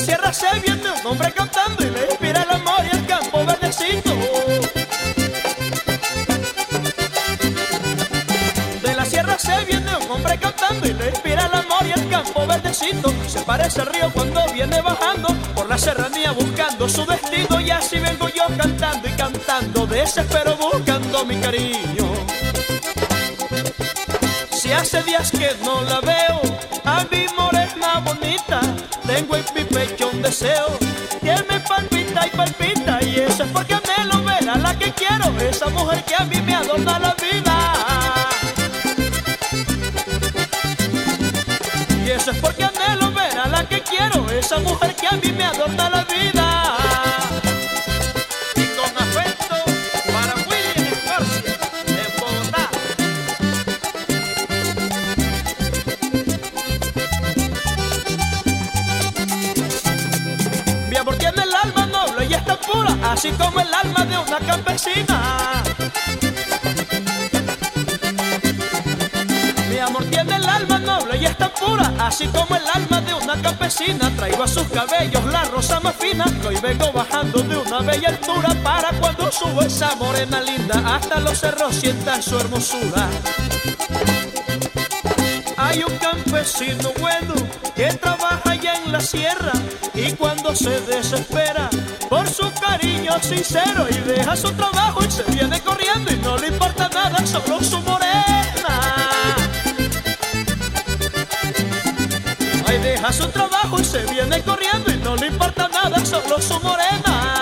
sierra se viene un hombre cantando y le inspira el amor y el campo verdecito. De la sierra se viene un hombre cantando y le inspira el amor y el campo verdecito. Se parece al río cuando viene bajando por la serranía buscando su destino y así vengo yo cantando y cantando, desespero buscando mi cariño. Si hace días que no la veo, a mi morena bonita, tengo en mi pecho un deseo que me palpita y palpita y eso es porque lo ver a la que quiero, esa mujer que a mí me adorna la vida. Y eso es porque anhelo ver a la que quiero, esa mujer que a mí me adorna la vida. Así como el alma de una campesina. Mi amor tiene el alma noble y está pura, así como el alma de una campesina. Traigo a sus cabellos la rosa más fina, hoy vengo bajando de una bella altura para cuando subo esa morena linda, hasta los cerros sientan su hermosura. Hay un campesino bueno que trabaja allá en la sierra y cuando se desespera por su cariño sincero y deja su trabajo y se viene corriendo y no le importa nada, solo su morena. Ay, deja su trabajo y se viene corriendo y no le importa nada, solo su morena.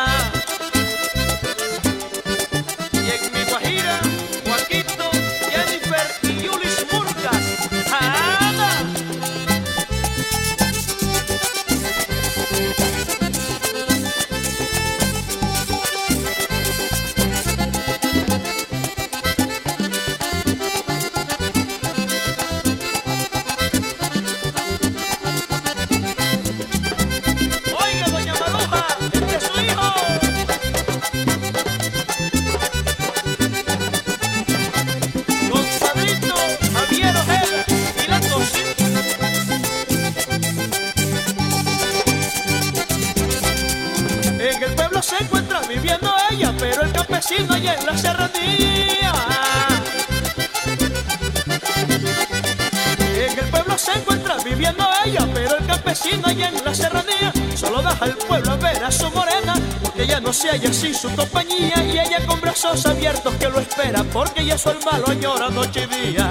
Se encuentra viviendo ella, pero el campesino allá en la serranía. En el pueblo se encuentra viviendo ella, pero el campesino allá en la serranía solo deja al pueblo a ver a su morena, porque ella no se halla sin su compañía y ella con brazos abiertos que lo espera, porque ella su hermano añora noche y día.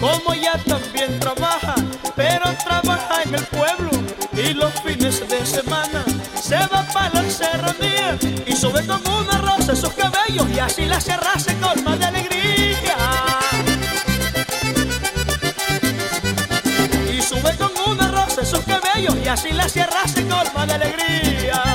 Como ella también trabaja, pero trabaja en el pueblo y los fines de semana y sube con una rosa sus cabellos y así la sierra se colma de alegría. y sube con una rosa sus cabellos y así la sierra se colma de alegría.